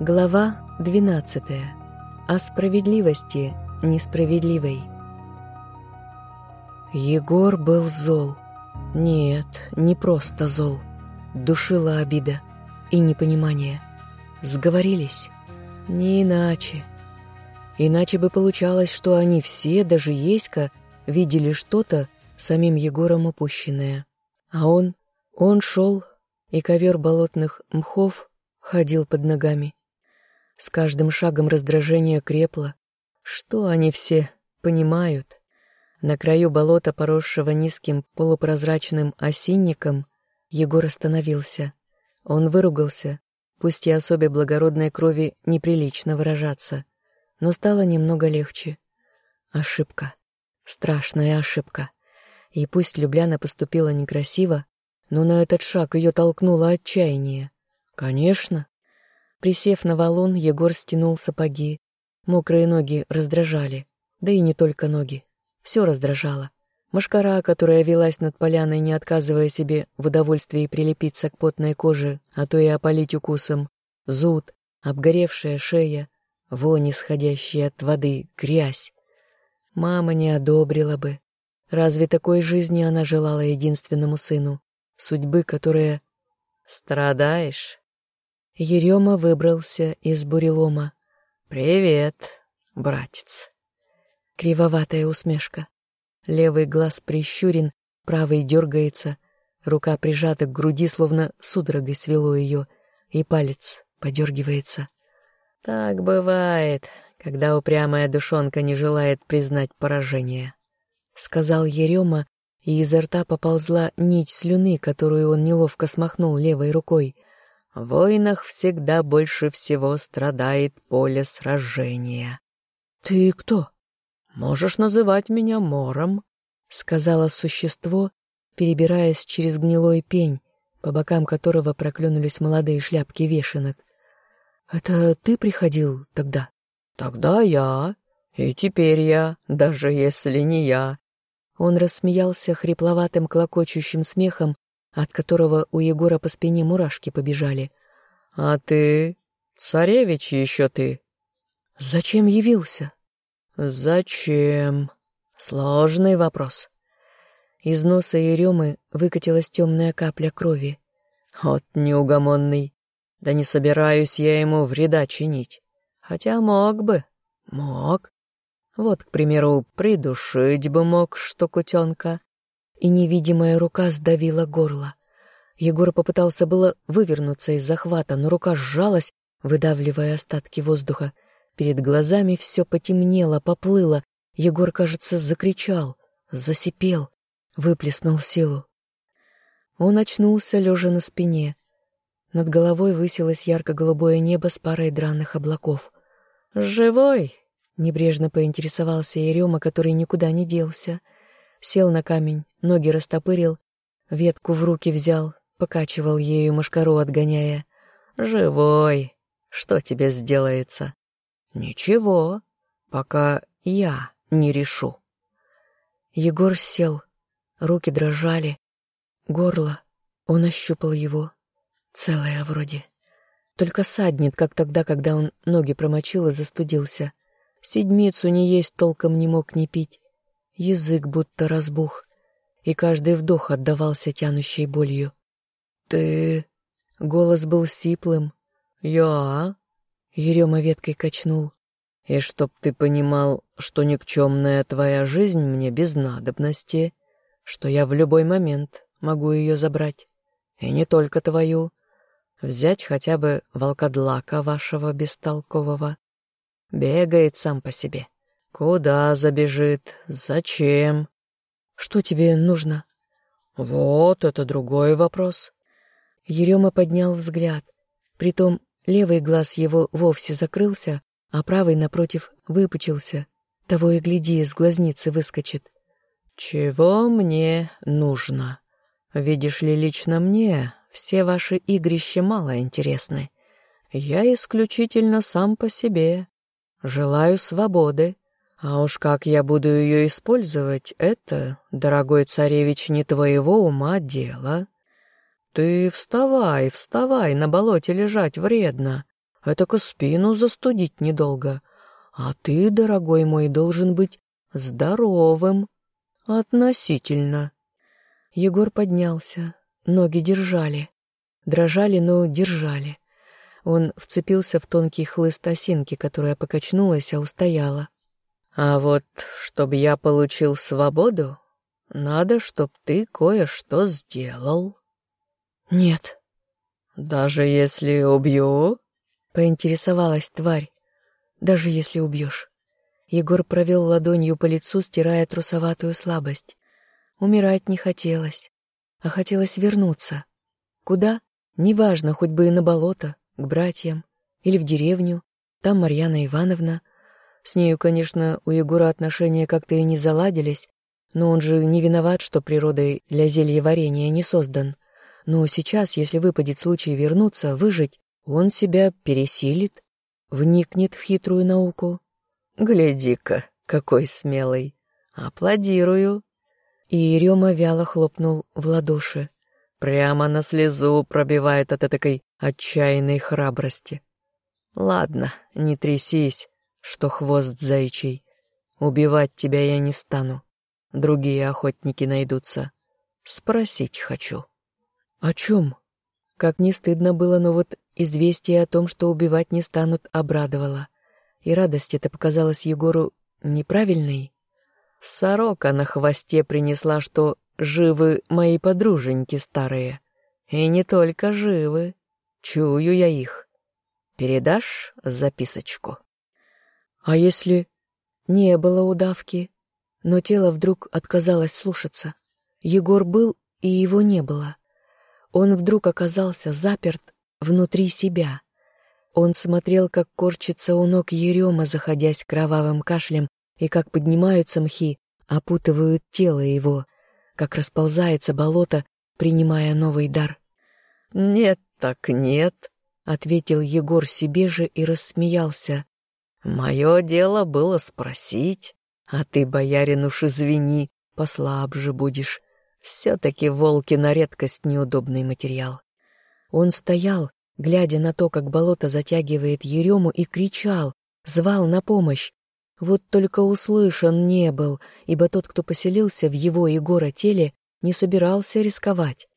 Глава 12. О справедливости несправедливой. Егор был зол. Нет, не просто зол. Душила обида и непонимание. Сговорились. Не иначе. Иначе бы получалось, что они все, даже Еська, видели что-то самим Егором упущенное. А он, он шел, и ковер болотных мхов ходил под ногами. С каждым шагом раздражение крепло. Что они все понимают? На краю болота, поросшего низким полупрозрачным осинником, Егор остановился. Он выругался, пусть и особе благородной крови неприлично выражаться, но стало немного легче. Ошибка. Страшная ошибка. И пусть Любляна поступила некрасиво, но на этот шаг ее толкнуло отчаяние. Конечно, Присев на валун, Егор стянул сапоги. Мокрые ноги раздражали. Да и не только ноги. Все раздражало. Машкара, которая велась над поляной, не отказывая себе в удовольствии прилепиться к потной коже, а то и опалить укусом. Зуд, обгоревшая шея, вонь, исходящая от воды, грязь. Мама не одобрила бы. Разве такой жизни она желала единственному сыну? Судьбы, которая... «Страдаешь?» Ерема выбрался из бурелома. «Привет, братец!» Кривоватая усмешка. Левый глаз прищурен, правый дергается, рука прижата к груди, словно судорогой свело ее, и палец подергивается. «Так бывает, когда упрямая душонка не желает признать поражение», — сказал Ерема, и изо рта поползла нить слюны, которую он неловко смахнул левой рукой — в войнах всегда больше всего страдает поле сражения. «Ты кто?» «Можешь называть меня Мором», — сказала существо, перебираясь через гнилой пень, по бокам которого проклюнулись молодые шляпки вешенок. «Это ты приходил тогда?» «Тогда я, и теперь я, даже если не я». Он рассмеялся хрипловатым клокочущим смехом, от которого у Егора по спине мурашки побежали. «А ты? Царевич еще ты?» «Зачем явился?» «Зачем?» Сложный вопрос. Из носа Еремы выкатилась темная капля крови. Вот неугомонный. Да не собираюсь я ему вреда чинить. Хотя мог бы. Мог. Вот, к примеру, придушить бы мог, что кутенка и невидимая рука сдавила горло. Егор попытался было вывернуться из захвата, но рука сжалась, выдавливая остатки воздуха. Перед глазами все потемнело, поплыло. Егор, кажется, закричал, засипел, выплеснул силу. Он очнулся, лежа на спине. Над головой высилось ярко-голубое небо с парой драных облаков. «Живой!» — небрежно поинтересовался Ерема, который никуда не делся — сел на камень, ноги растопырил, ветку в руки взял, покачивал ею мошкару отгоняя. «Живой! Что тебе сделается?» «Ничего, пока я не решу». Егор сел, руки дрожали, горло, он ощупал его, целое вроде. Только саднет, как тогда, когда он ноги промочил и застудился. Седмицу не есть толком не мог не пить язык будто разбух, и каждый вдох отдавался тянущей болью. «Ты...» — голос был сиплым. «Я...» — Ерема веткой качнул. «И чтоб ты понимал, что никчемная твоя жизнь мне без надобности, что я в любой момент могу ее забрать, и не только твою, взять хотя бы волкодлака вашего бестолкового. Бегает сам по себе». Куда забежит? Зачем? Что тебе нужно? Вот это другой вопрос. Ерема поднял взгляд. Притом левый глаз его вовсе закрылся, а правый, напротив, выпучился. Того и гляди, из глазницы выскочит. «Чего мне нужно? Видишь ли, лично мне все ваши игрища мало интересны. Я исключительно сам по себе. Желаю свободы, а уж как я буду ее использовать, это, дорогой царевич, не твоего ума дело. Ты вставай, вставай, на болоте лежать вредно. Это-ка спину застудить недолго. А ты, дорогой мой, должен быть здоровым. Относительно. Егор поднялся. Ноги держали. Дрожали, но держали. Он вцепился в тонкий хлыст осинки, которая покачнулась, а устояла. «А вот, чтобы я получил свободу, надо, чтоб ты кое-что сделал». «Нет». «Даже если убью?» — поинтересовалась тварь. «Даже если убьешь». Егор провел ладонью по лицу, стирая трусоватую слабость. Умирать не хотелось, а хотелось вернуться. Куда? Неважно, хоть бы и на болото, к братьям или в деревню. Там Марьяна Ивановна. С нею, конечно, у Егора отношения как-то и не заладились, но он же не виноват, что природой для зелья варенья не создан. Но сейчас, если выпадет случай вернуться, выжить, он себя пересилит, вникнет в хитрую науку. «Гляди-ка, какой смелый! Аплодирую!» И Рема вяло хлопнул в ладоши. Прямо на слезу пробивает от этой отчаянной храбрости. Ладно, не трясись, что хвост зайчий. Убивать тебя я не стану. Другие охотники найдутся. Спросить хочу. О чем? Как не стыдно было, но вот известие о том, что убивать не станут, обрадовало. И радость эта показалась Егору неправильной. Сорока на хвосте принесла, что живы мои подруженьки старые. И не только живы. Чую я их. Передашь записочку? А если не было удавки, но тело вдруг отказалось слушаться? Егор был, и его не было. Он вдруг оказался заперт внутри себя. Он смотрел, как корчится у ног Ерема, заходясь кровавым кашлем, и как поднимаются мхи, опутывают тело его, как расползается болото, принимая новый дар. «Нет так нет», — ответил Егор себе же и рассмеялся. «Мое дело было спросить, а ты, боярин, уж извини, послабже будешь. Все-таки волки на редкость неудобный материал». Он стоял, глядя на то, как болото затягивает Ерему, и кричал, звал на помощь. Вот только услышан не был, ибо тот, кто поселился в его Егора теле, не собирался рисковать.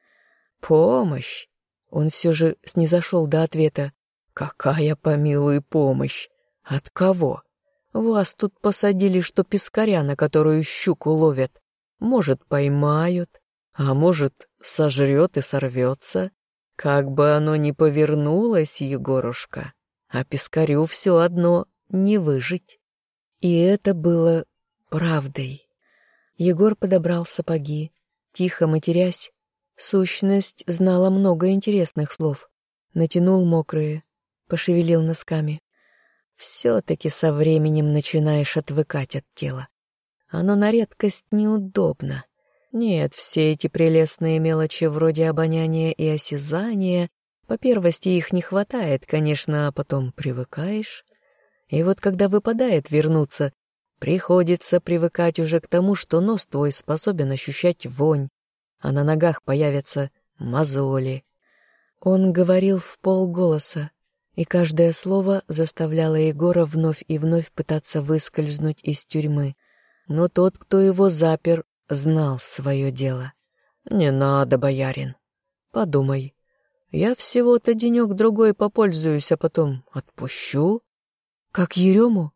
«Помощь!» Он все же снизошел до ответа. «Какая, помилуй, помощь! От кого? Вас тут посадили, что пескаря, на которую щуку ловят. Может, поймают, а может, сожрет и сорвется. Как бы оно ни повернулось, Егорушка, а пескарю все одно не выжить». И это было правдой. Егор подобрал сапоги, тихо матерясь, Сущность знала много интересных слов. Натянул мокрые, пошевелил носками. Все-таки со временем начинаешь отвыкать от тела. Оно на редкость неудобно. Нет, все эти прелестные мелочи вроде обоняния и осязания, по первости их не хватает, конечно, а потом привыкаешь. И вот когда выпадает вернуться, приходится привыкать уже к тому, что нос твой способен ощущать вонь, а на ногах появятся мозоли. Он говорил в полголоса, и каждое слово заставляло Егора вновь и вновь пытаться выскользнуть из тюрьмы. Но тот, кто его запер, знал свое дело. «Не надо, боярин. Подумай. Я всего-то денек-другой попользуюсь, а потом отпущу». «Как Ерему?»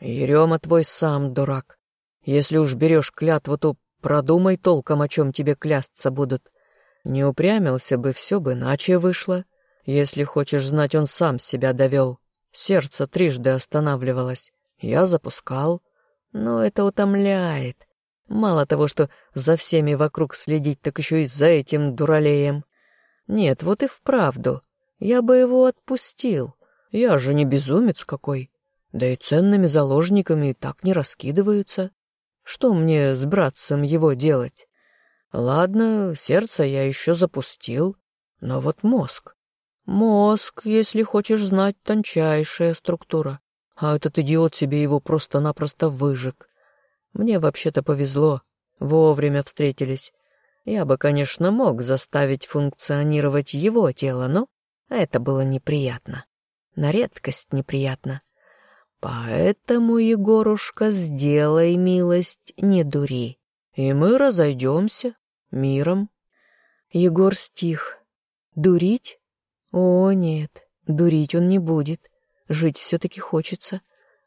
«Ерема твой сам дурак. Если уж берешь клятву, то Продумай толком, о чем тебе клясться будут. Не упрямился бы, все бы иначе вышло. Если хочешь знать, он сам себя довел. Сердце трижды останавливалось. Я запускал. Но это утомляет. Мало того, что за всеми вокруг следить, так еще и за этим дуралеем. Нет, вот и вправду. Я бы его отпустил. Я же не безумец какой. Да и ценными заложниками так не раскидываются. Что мне с братцем его делать? Ладно, сердце я еще запустил, но вот мозг. Мозг, если хочешь знать, тончайшая структура, а этот идиот себе его просто-напросто выжег. Мне вообще-то повезло, вовремя встретились. Я бы, конечно, мог заставить функционировать его тело, но это было неприятно. на редкость неприятно. Поэтому, Егорушка, сделай милость, не дури, и мы разойдемся миром. Егор стих. Дурить? О, нет, дурить он не будет. Жить все-таки хочется.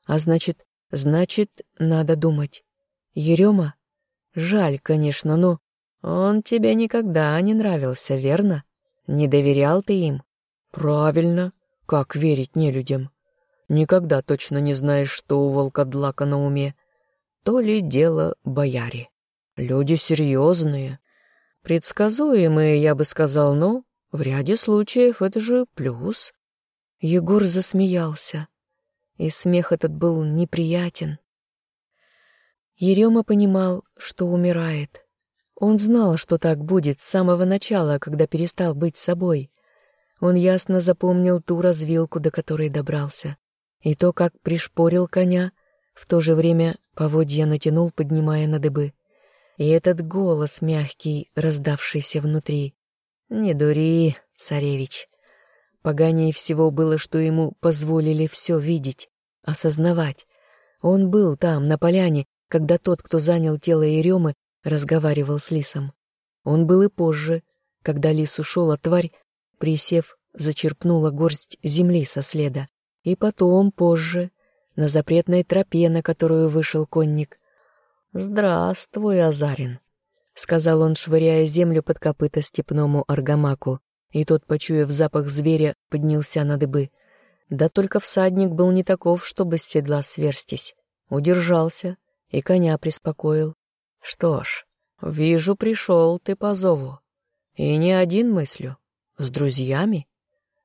А значит, значит, надо думать. Ерема? Жаль, конечно, но он тебе никогда не нравился, верно? Не доверял ты им? Правильно. Как верить нелюдям? Никогда точно не знаешь, что у волкодлака на уме. То ли дело бояре. Люди серьезные. Предсказуемые, я бы сказал, но в ряде случаев это же плюс. Егор засмеялся, и смех этот был неприятен. Ерема понимал, что умирает. Он знал, что так будет с самого начала, когда перестал быть собой. Он ясно запомнил ту развилку, до которой добрался, и то, как пришпорил коня, в то же время поводья натянул, поднимая на дыбы. И этот голос мягкий, раздавшийся внутри. «Не дури, царевич». Поганее всего было, что ему позволили все видеть, осознавать. Он был там, на поляне, когда тот, кто занял тело Еремы, разговаривал с лисом. Он был и позже, когда лис ушел, а тварь, присев, зачерпнула горсть земли со следа. И потом, позже, на запретной тропе, на которую вышел конник. «Здравствуй, Азарин», — сказал он, швыряя землю под копыта степному аргамаку, и тот, почуяв запах зверя, поднялся на дыбы. Да только всадник был не таков, чтобы с седла сверстись. Удержался, и коня приспокоил. Что ж, вижу, пришел ты по зову. И не один мыслю. С друзьями?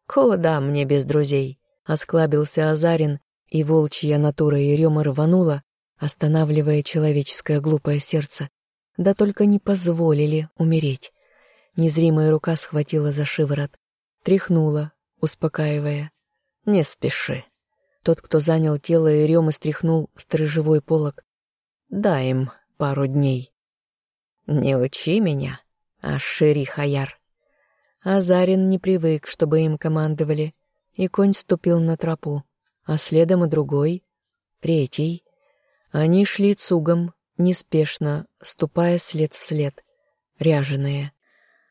Куда мне без друзей? Осклабился Азарин, и волчья натура Ерема рванула, останавливая человеческое глупое сердце. Да только не позволили умереть. Незримая рука схватила за шиворот, тряхнула, успокаивая. «Не спеши». Тот, кто занял тело Еремы, стряхнул сторожевой полог, Дай им пару дней. Не учи меня, Ашири Хаяр. Азарин не привык, чтобы им командовали, и конь ступил на тропу, а следом и другой, третий. Они шли цугом, неспешно, ступая след в след, ряженые.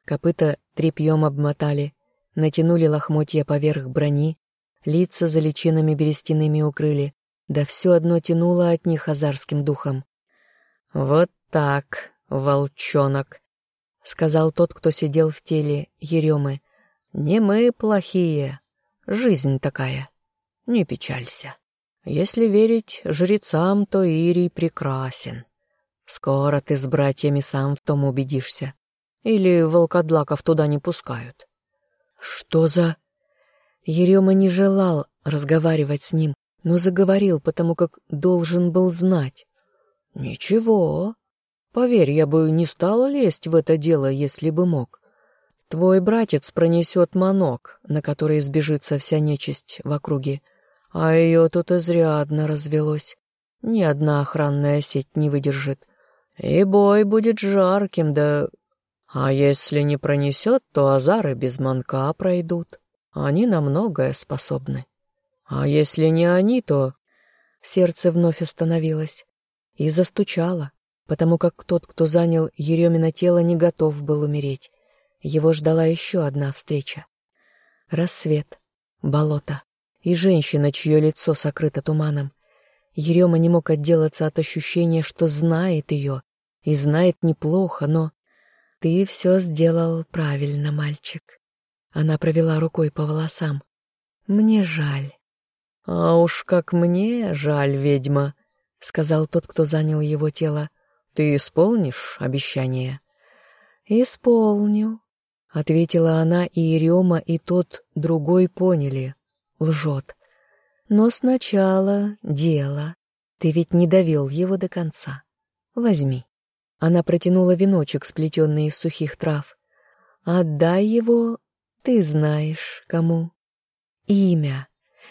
Копыта тряпьем обмотали, натянули лохмотья поверх брони, лица за личинами берестяными укрыли, да все одно тянуло от них азарским духом. «Вот так, волчонок», — сказал тот, кто сидел в теле Еремы. «Не мы плохие, жизнь такая, не печалься. Если верить жрецам, то Ирий прекрасен. Скоро ты с братьями сам в том убедишься. Или волкодлаков туда не пускают». «Что за...» Ерема не желал разговаривать с ним, но заговорил, потому как должен был знать. «Ничего. Поверь, я бы не стала лезть в это дело, если бы мог. Твой братец пронесет манок, на который сбежится вся нечисть в округе, а ее тут изрядно развелось. Ни одна охранная сеть не выдержит. И бой будет жарким, да... А если не пронесет, то азары без манка пройдут. Они на многое способны». А если не они, то... Сердце вновь остановилось и застучало, потому как тот, кто занял Еремина тело, не готов был умереть. Его ждала еще одна встреча. Рассвет, болото и женщина, чье лицо сокрыто туманом. Ерема не мог отделаться от ощущения, что знает ее, и знает неплохо, но... «Ты все сделал правильно, мальчик». Она провела рукой по волосам. «Мне жаль. «А уж как мне жаль, ведьма», — сказал тот, кто занял его тело. «Ты исполнишь обещание?» «Исполню», — ответила она, и Ирема, и тот другой поняли. Лжет. «Но сначала дело. Ты ведь не довел его до конца. Возьми». Она протянула веночек, сплетенный из сухих трав. «Отдай его, ты знаешь, кому. Имя».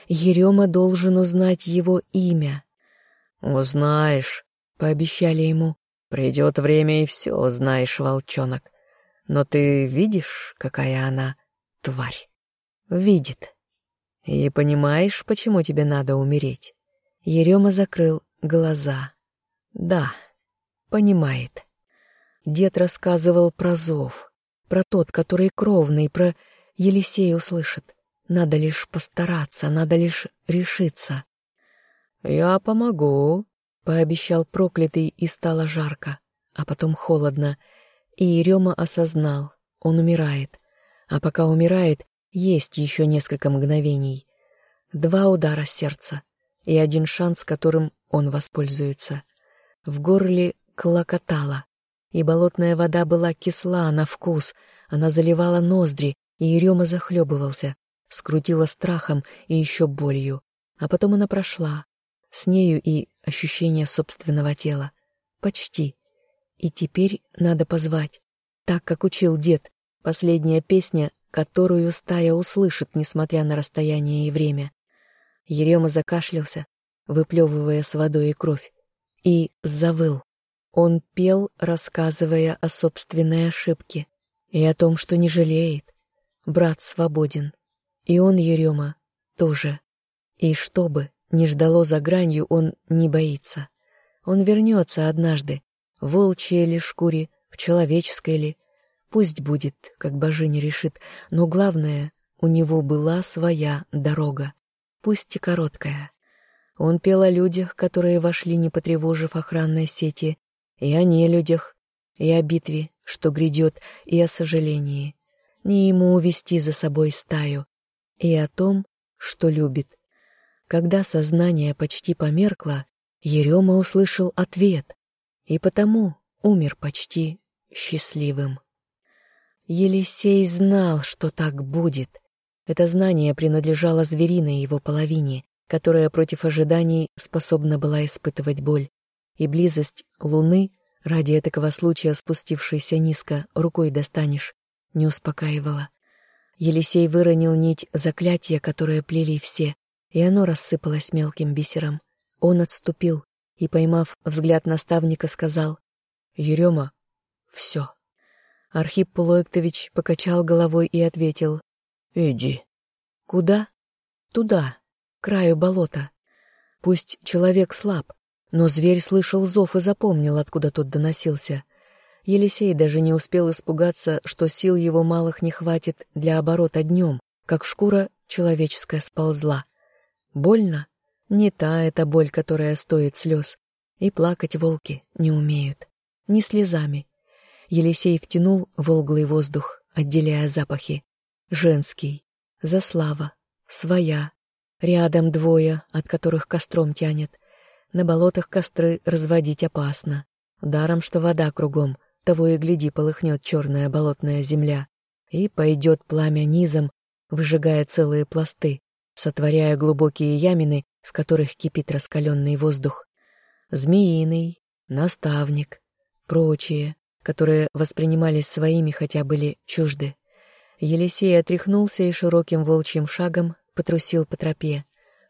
Ерема должен узнать его имя. «Узнаешь», — пообещали ему. «Придет время, и все узнаешь, волчонок. Но ты видишь, какая она тварь?» «Видит. И понимаешь, почему тебе надо умереть?» Ерема закрыл глаза. «Да, понимает». Дед рассказывал про зов, про тот, который кровный, про Елисей услышит. Надо лишь постараться, надо лишь решиться. «Я помогу», — пообещал проклятый, и стало жарко, а потом холодно. И Ерема осознал, он умирает. А пока умирает, есть еще несколько мгновений. Два удара сердца и один шанс, которым он воспользуется. В горле клокотало, и болотная вода была кисла на вкус, она заливала ноздри, и Ерема захлебывался, скрутила страхом и еще болью. А потом она прошла, с нею и ощущение собственного тела. Почти. И теперь надо позвать, так как учил дед, последняя песня, которую стая услышит, несмотря на расстояние и время. Ерема закашлялся, выплевывая с водой и кровь, и завыл. Он пел, рассказывая о собственной ошибке и о том, что не жалеет. Брат свободен. И он, Ерема, тоже. И что бы ни ждало за гранью, он не боится. Он вернется однажды, волчьей ли шкуре, в человеческой ли. Пусть будет, как божиня решит, но главное, у него была своя дорога, пусть и короткая. Он пел о людях, которые вошли, не потревожив охранной сети, и о нелюдях, и о битве, что грядет, и о сожалении. Не ему увести за собой стаю, и о том, что любит. Когда сознание почти померкло, Ерема услышал ответ, и потому умер почти счастливым. Елисей знал, что так будет. Это знание принадлежало звериной его половине, которая против ожиданий способна была испытывать боль. И близость луны, ради этого случая спустившейся низко, рукой достанешь, не успокаивала. Елисей выронил нить заклятия, которое плели все, и оно рассыпалось мелким бисером. Он отступил и, поймав взгляд наставника, сказал «Ерема, все». Архип Полуэктович покачал головой и ответил «Иди». «Куда?» «Туда, к краю болота. Пусть человек слаб, но зверь слышал зов и запомнил, откуда тот доносился. Елисей даже не успел испугаться, что сил его малых не хватит для оборота днем, как шкура человеческая сползла. Больно? Не та эта боль, которая стоит слез. И плакать волки не умеют. Ни слезами. Елисей втянул волглый воздух, отделяя запахи. Женский, заслава, своя. Рядом двое, от которых костром тянет. На болотах костры разводить опасно. Даром, что вода кругом, того и гляди, полыхнет черная болотная земля, и пойдет пламя низом, выжигая целые пласты, сотворяя глубокие ямины, в которых кипит раскаленный воздух. Змеиный, наставник, прочие, которые воспринимались своими, хотя были чужды. Елисей отряхнулся и широким волчьим шагом потрусил по тропе.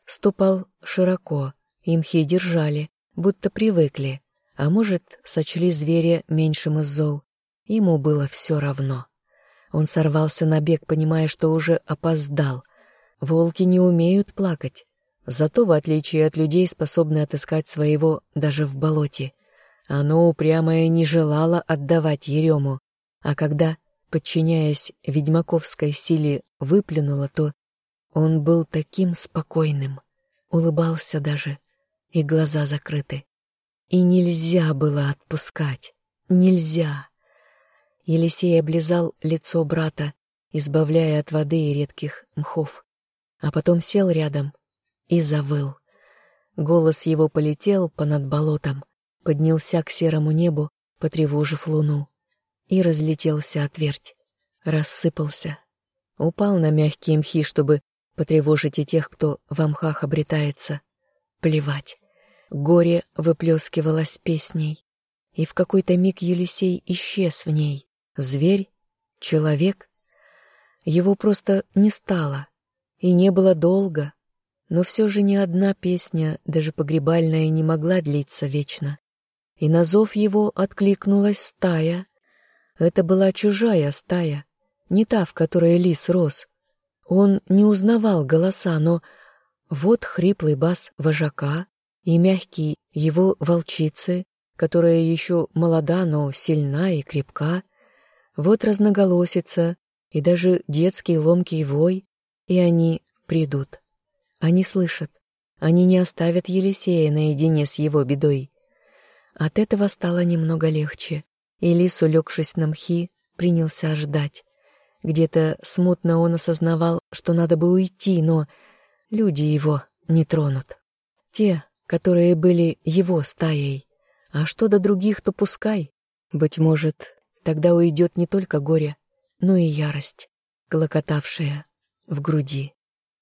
Ступал широко, имхи держали, будто привыкли, а может, сочли зверя меньшим из зол. Ему было все равно. Он сорвался на бег, понимая, что уже опоздал. Волки не умеют плакать, зато, в отличие от людей, способны отыскать своего даже в болоте. Оно упрямое не желало отдавать Ерему, а когда, подчиняясь ведьмаковской силе, выплюнуло, то он был таким спокойным, улыбался даже, и глаза закрыты. И нельзя было отпускать. Нельзя. Елисей облизал лицо брата, избавляя от воды и редких мхов. А потом сел рядом и завыл. Голос его полетел понад болотом, поднялся к серому небу, потревожив луну, и разлетелся отверть, рассыпался, упал на мягкие мхи, чтобы потревожить и тех, кто в мхах обретается. Плевать. Горе выплескивалось песней, и в какой-то миг Елисей исчез в ней. Зверь? Человек? Его просто не стало, и не было долго, но все же ни одна песня, даже погребальная, не могла длиться вечно. И на зов его откликнулась стая. Это была чужая стая, не та, в которой лис рос. Он не узнавал голоса, но вот хриплый бас вожака и мягкий его волчицы, которая еще молода, но сильна и крепка, вот разноголосица и даже детский ломкий вой, и они придут. Они слышат, они не оставят Елисея наедине с его бедой. От этого стало немного легче, и лис, улегшись на мхи, принялся ждать. Где-то смутно он осознавал, что надо бы уйти, но люди его не тронут. Те, которые были его стаей. А что до других, то пускай. Быть может, тогда уйдет не только горе, но и ярость, клокотавшая в груди.